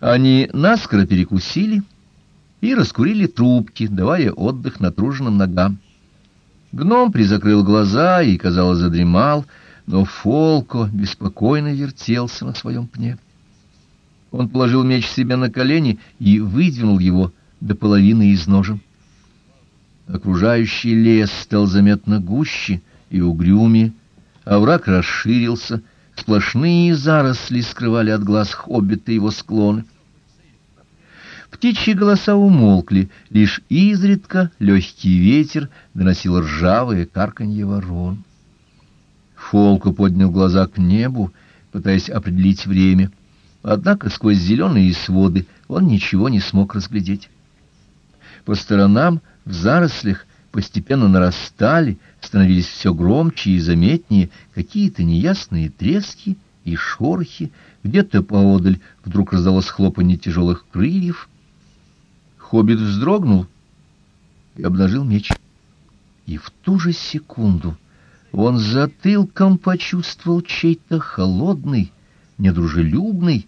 Они наскоро перекусили и раскурили трубки, давая отдых натруженным ногам. Гном призакрыл глаза и, казалось, задремал, но Фолко беспокойно вертелся на своем пне. Он положил меч себе на колени и выдвинул его до половины из ножен. Окружающий лес стал заметно гуще и угрюмее, а враг расширился, сплошные заросли скрывали от глаз хоббита его склоны. Птичьи голоса умолкли, лишь изредка легкий ветер доносил ржавые карканье ворон. Фолку поднял глаза к небу, пытаясь определить время. Однако сквозь зеленые своды он ничего не смог разглядеть. По сторонам, в зарослях, постепенно нарастали, становились все громче и заметнее какие-то неясные трески и шорохи. Где-то поодаль вдруг раздалось хлопанье тяжелых крыльев. Хоббит вздрогнул и обнажил меч. И в ту же секунду он затылком почувствовал чей-то холодный, недружелюбный,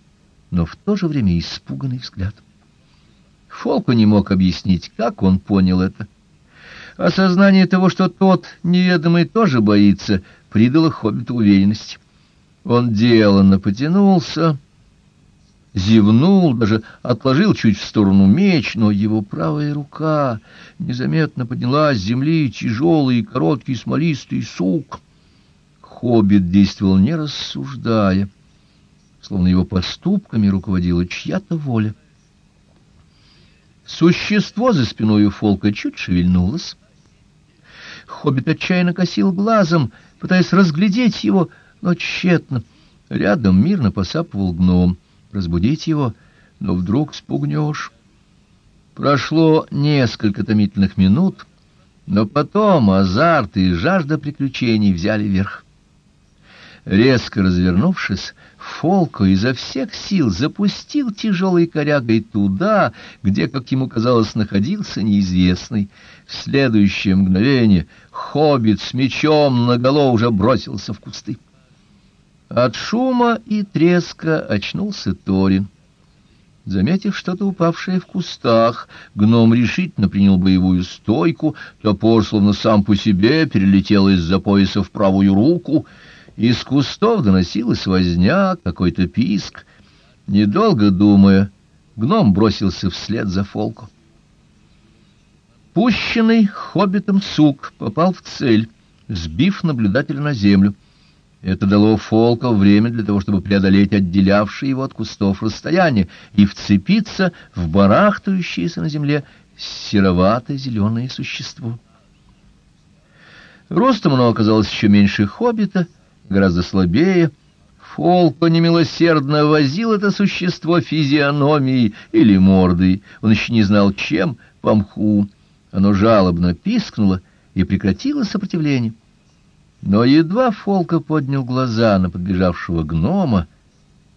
но в то же время испуганный взгляд. Фолку не мог объяснить, как он понял это. Осознание того, что тот неведомый тоже боится, придало хоббиту уверенность. Он деланно потянулся, зевнул, даже отложил чуть в сторону меч, но его правая рука незаметно подняла с земли тяжелый короткий смолистый сук. Хоббит действовал не рассуждая, словно его поступками руководила чья-то воля. Существо за спиной у Фолка чуть шевельнулось. Хоббит отчаянно косил глазом, пытаясь разглядеть его, но тщетно. Рядом мирно посапывал гном. Разбудить его, но вдруг спугнешь. Прошло несколько томительных минут, но потом азарт и жажда приключений взяли верх. Резко развернувшись, Фолко изо всех сил запустил тяжелой корягой туда, где, как ему казалось, находился неизвестный. В следующее мгновение хоббит с мечом наголо уже бросился в кусты. От шума и треска очнулся Торин. Заметив что-то упавшее в кустах, гном решительно принял боевую стойку, топор, словно сам по себе, перелетел из-за пояса в правую руку — из кустов доносилась возня, какой-то писк. Недолго думая, гном бросился вслед за Фолку. Пущенный хоббитом сук попал в цель, сбив наблюдателя на землю. Это дало Фолку время для того, чтобы преодолеть отделявшее его от кустов расстояние и вцепиться в барахтающееся на земле серовато-зеленое существо. Ростом оно оказалось еще меньше хоббита — гораздо слабее. Фолко немилосердно возил это существо физиономией или мордой, он еще не знал чем, по мху. Оно жалобно пискнуло и прекратило сопротивление. Но едва Фолка поднял глаза на подбежавшего гнома,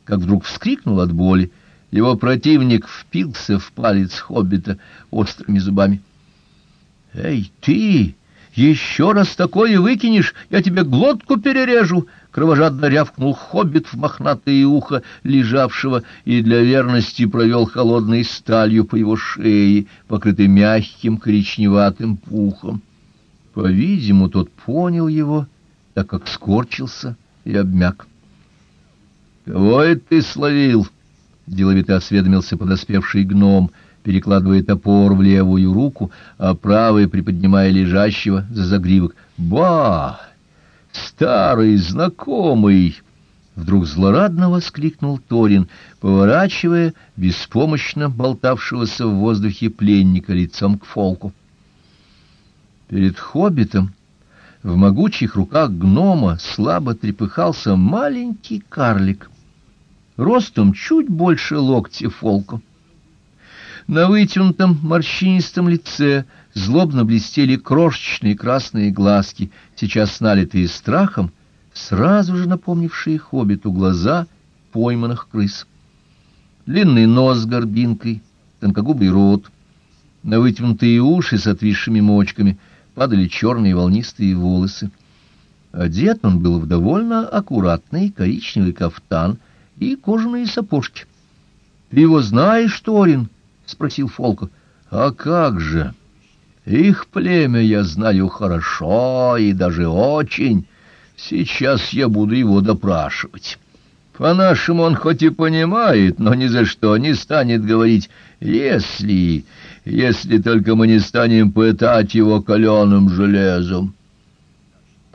как вдруг вскрикнул от боли. Его противник впился в палец хоббита острыми зубами. «Эй, ты!» Еще раз такое выкинешь, я тебе глотку перережу!» Кровожадно рявкнул хоббит в мохнатое ухо лежавшего и для верности провел холодной сталью по его шее, покрытой мягким коричневатым пухом. По-видимому, тот понял его, так как скорчился и обмяк. «Кого это ты словил?» — деловито осведомился подоспевший гном — перекладывая топор в левую руку, а правой приподнимая лежащего за загривок. «Ба! Старый знакомый!» Вдруг злорадно воскликнул Торин, поворачивая беспомощно болтавшегося в воздухе пленника лицом к фолку. Перед хоббитом в могучих руках гнома слабо трепыхался маленький карлик, ростом чуть больше локтя фолку. На вытянутом морщинистом лице злобно блестели крошечные красные глазки, сейчас налитые страхом, сразу же напомнившие хоббиту глаза пойманных крыс. Длинный нос с горбинкой, тонкогубый рот, на вытянутые уши с отвисшими мочками падали черные волнистые волосы. Одет он был в довольно аккуратный коричневый кафтан и кожаные сапожки. Ты его знаешь, Торин? — спросил Фолко. — А как же? Их племя я знаю хорошо и даже очень. Сейчас я буду его допрашивать. По-нашему он хоть и понимает, но ни за что не станет говорить «если...» если только мы не станем пытать его каленым железом.